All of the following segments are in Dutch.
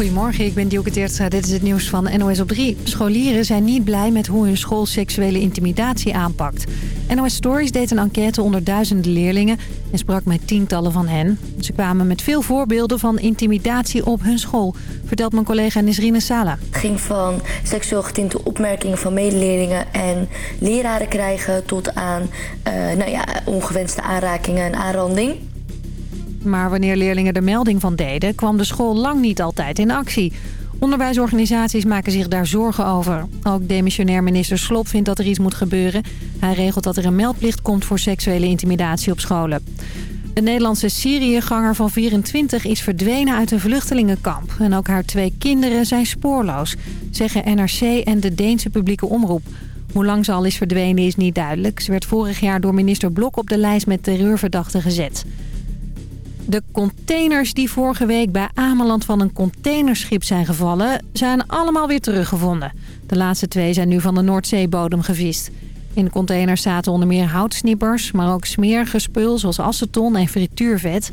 Goedemorgen, ik ben Dielke Teertstra. Dit is het nieuws van NOS op 3. Scholieren zijn niet blij met hoe hun school seksuele intimidatie aanpakt. NOS Stories deed een enquête onder duizenden leerlingen en sprak met tientallen van hen. Ze kwamen met veel voorbeelden van intimidatie op hun school, vertelt mijn collega Nisrine Sala. Het ging van seksueel getinte opmerkingen van medeleerlingen en leraren krijgen tot aan uh, nou ja, ongewenste aanrakingen en aanranding. Maar wanneer leerlingen er melding van deden, kwam de school lang niet altijd in actie. Onderwijsorganisaties maken zich daar zorgen over. Ook demissionair minister Slop vindt dat er iets moet gebeuren. Hij regelt dat er een meldplicht komt voor seksuele intimidatie op scholen. De Nederlandse Syriëganger van 24 is verdwenen uit een vluchtelingenkamp. En ook haar twee kinderen zijn spoorloos, zeggen NRC en de Deense publieke omroep. Hoe lang ze al is verdwenen is niet duidelijk. Ze werd vorig jaar door minister Blok op de lijst met terreurverdachten gezet. De containers die vorige week bij Ameland van een containerschip zijn gevallen... zijn allemaal weer teruggevonden. De laatste twee zijn nu van de Noordzeebodem gevist. In de containers zaten onder meer houtsnippers... maar ook smerige spul zoals aceton en frituurvet.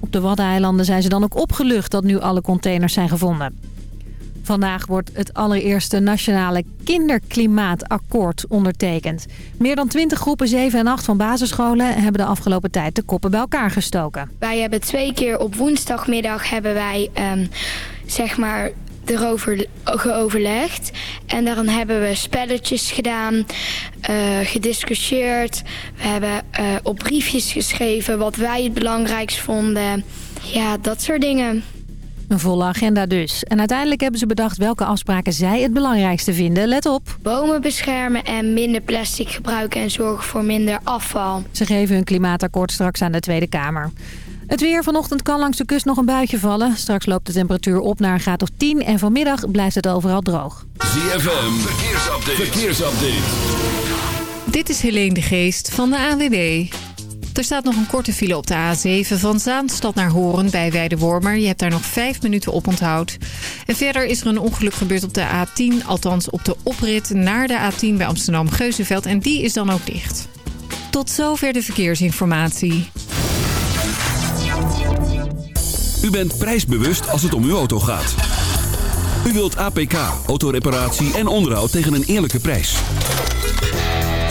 Op de Waddeneilanden zijn ze dan ook opgelucht dat nu alle containers zijn gevonden. Vandaag wordt het allereerste nationale kinderklimaatakkoord ondertekend. Meer dan 20 groepen 7 en 8 van basisscholen hebben de afgelopen tijd de koppen bij elkaar gestoken. Wij hebben twee keer op woensdagmiddag hebben wij um, zeg maar erover geoverlegd. En daarin hebben we spelletjes gedaan, uh, gediscussieerd. We hebben uh, op briefjes geschreven wat wij het belangrijkst vonden. Ja, dat soort dingen. Een volle agenda dus. En uiteindelijk hebben ze bedacht welke afspraken zij het belangrijkste vinden. Let op. Bomen beschermen en minder plastic gebruiken en zorgen voor minder afval. Ze geven hun klimaatakkoord straks aan de Tweede Kamer. Het weer vanochtend kan langs de kust nog een buitje vallen. Straks loopt de temperatuur op naar een graad of 10 en vanmiddag blijft het overal droog. ZFM, verkeersupdate. verkeersupdate. Dit is Helene de Geest van de ANWB. Er staat nog een korte file op de A7 van Zaanstad naar Horen bij Weidewormer. Je hebt daar nog vijf minuten op onthoud. En verder is er een ongeluk gebeurd op de A10, althans op de oprit naar de A10 bij Amsterdam-Geuzenveld. En die is dan ook dicht. Tot zover de verkeersinformatie. U bent prijsbewust als het om uw auto gaat. U wilt APK, autoreparatie en onderhoud tegen een eerlijke prijs.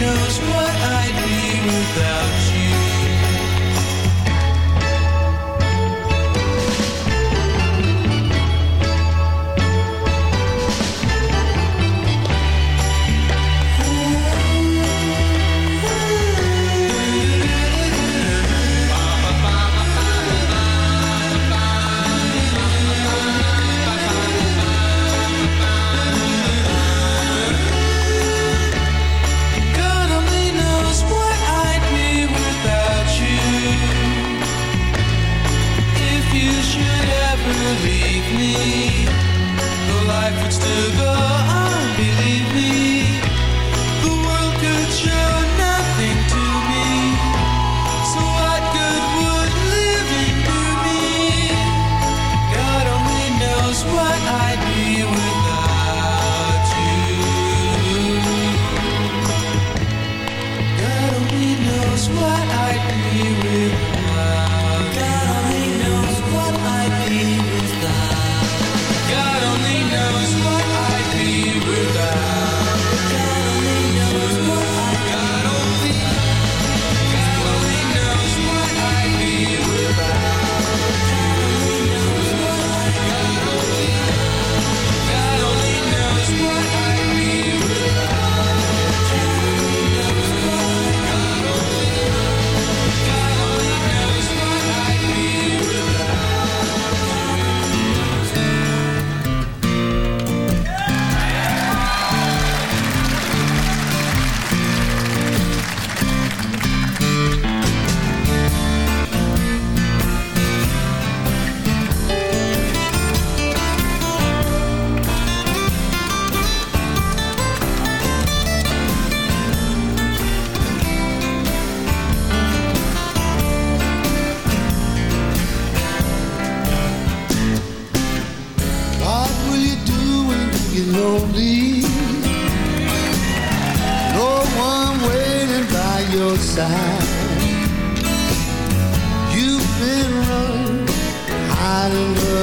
knows what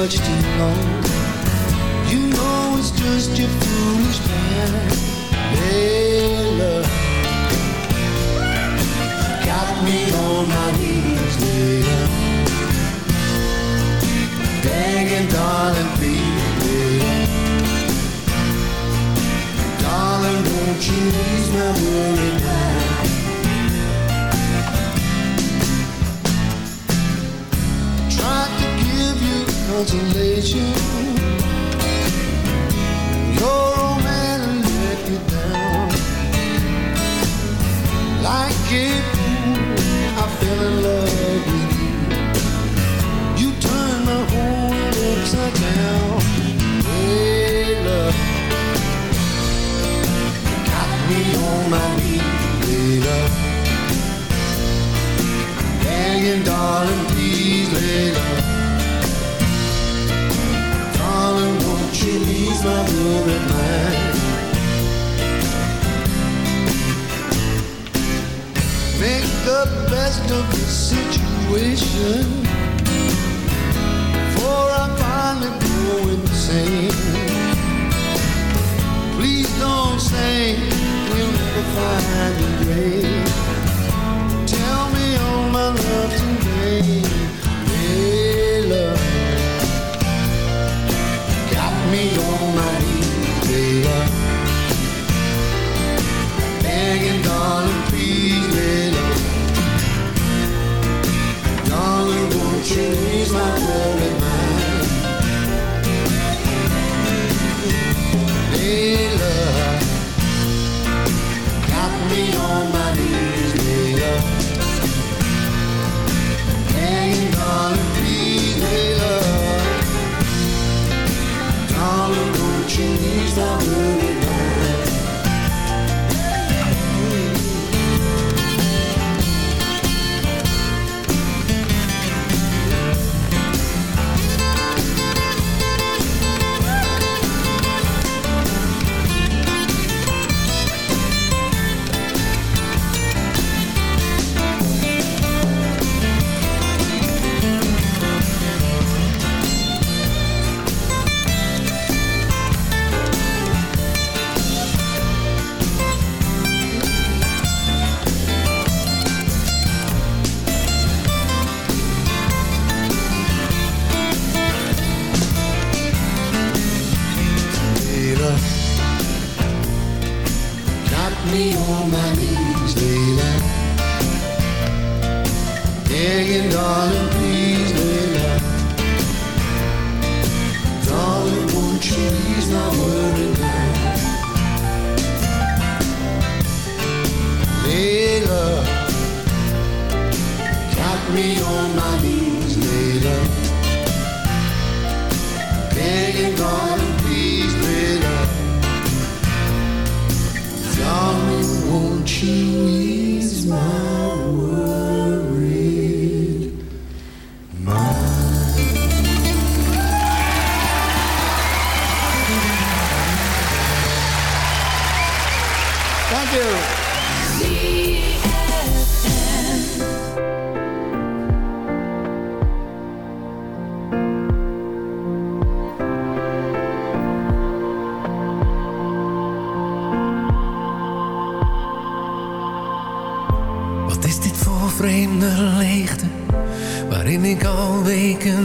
much too long. You know it's just your foolish plan. Layla, got me on my knees, Layla begging, darling, please, baby. Darling, won't you ease my worry consolation. Your old man let you down. Like fool, I fell in love with you. You turned my whole world upside down. Hey, love, got me on my knees, hey, love. Begging, darling, please, lay love. Ease my worried mind? Make the best of the situation before I finally go insane. Please don't say we'll never find a grave. Tell me all my love's in hanging, darling, please let up. Darling, won't you ease my worried mind? Layla, got me on my knees, Layla. Hanging, darling, please let up. Darling, won't you ease my worried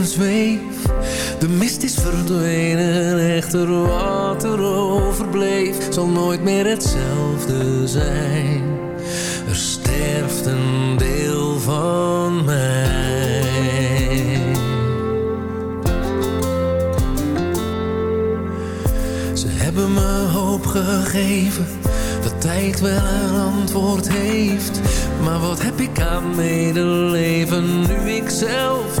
zweef. De mist is verdwenen, echter wat er overbleef zal nooit meer hetzelfde zijn. Er sterft een deel van mij. Ze hebben me hoop gegeven dat tijd wel een antwoord heeft. Maar wat heb ik aan medeleven nu ik zelf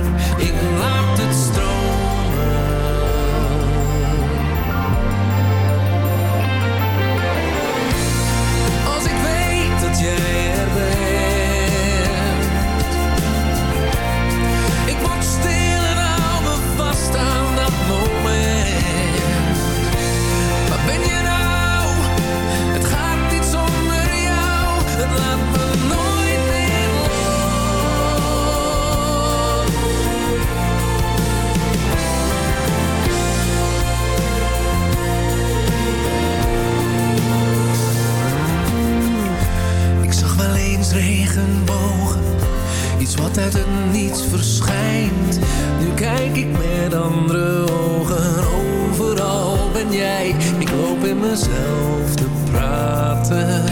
Iets wat uit het niets verschijnt. Nu kijk ik met andere ogen, overal ben jij. Ik loop in mezelf te praten,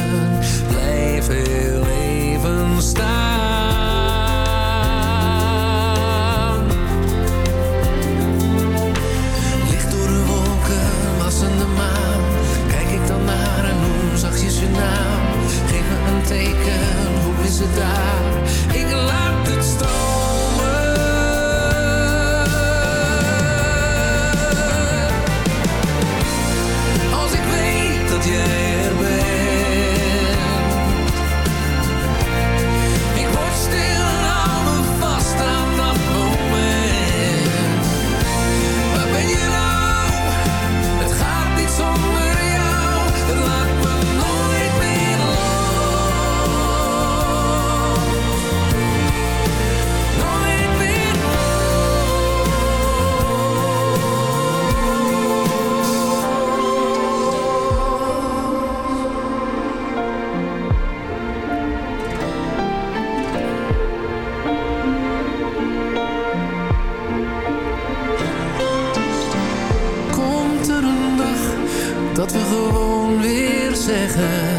blijf heel even staan. Hoe we gewoon weer zeggen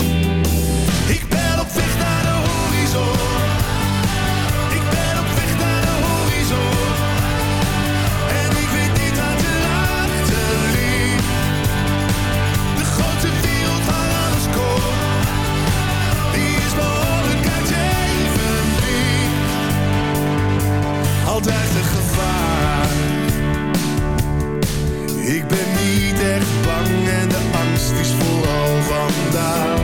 altijd een gevaar. Ik ben niet echt bang en de angst is vooral vandaag.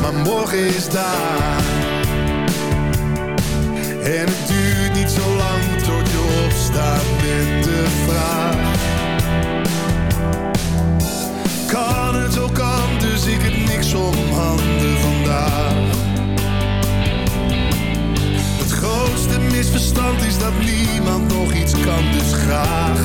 Maar morgen is daar. En het duurt niet zo lang tot je opstaat met de vraag. Kan het ook anders, ik heb niks om handen vandaag. grootste misverstand is dat niemand nog iets kan, dus graag.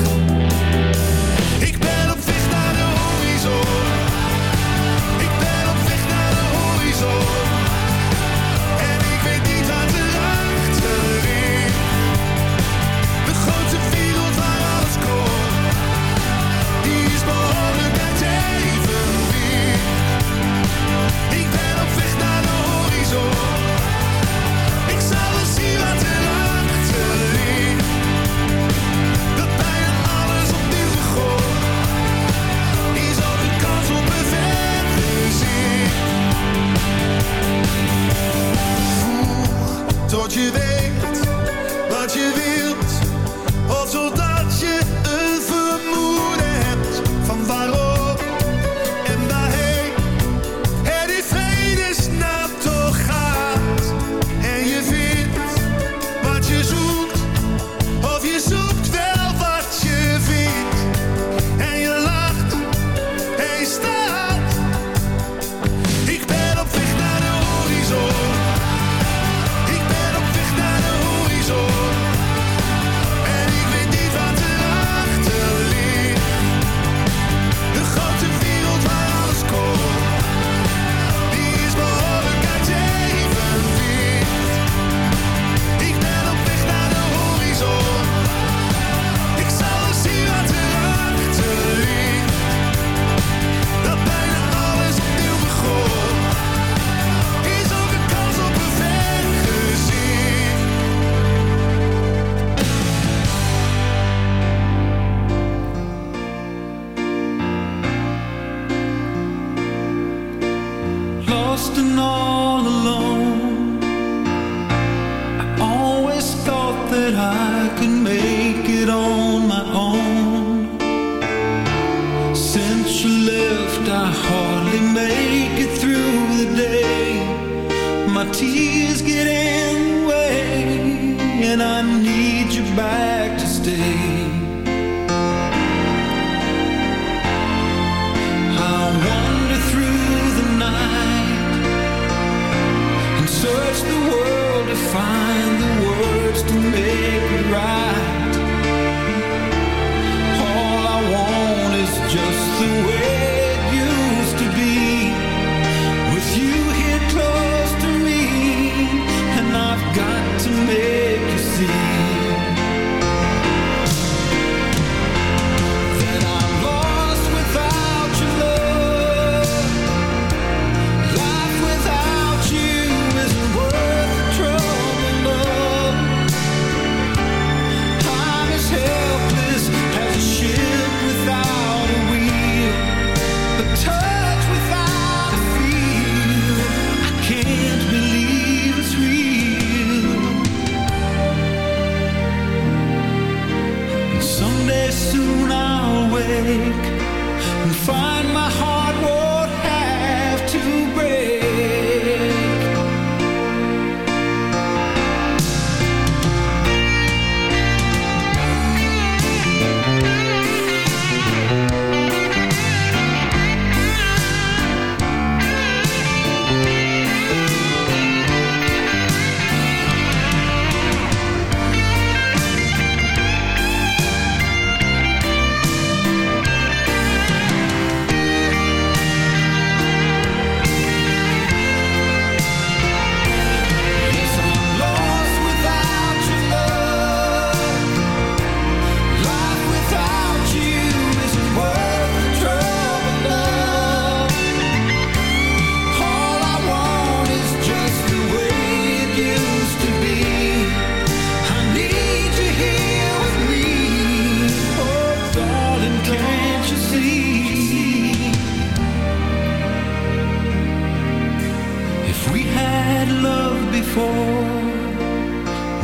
before.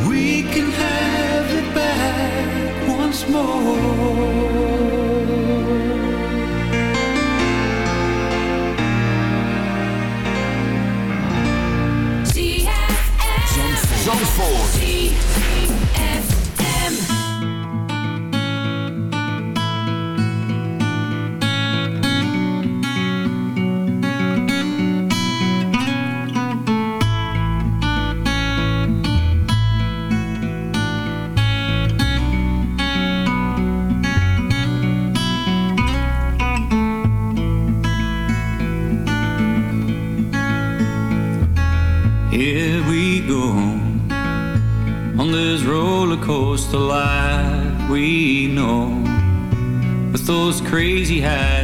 We can have it back once more. crazy high.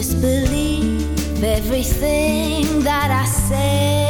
just believe everything that I say.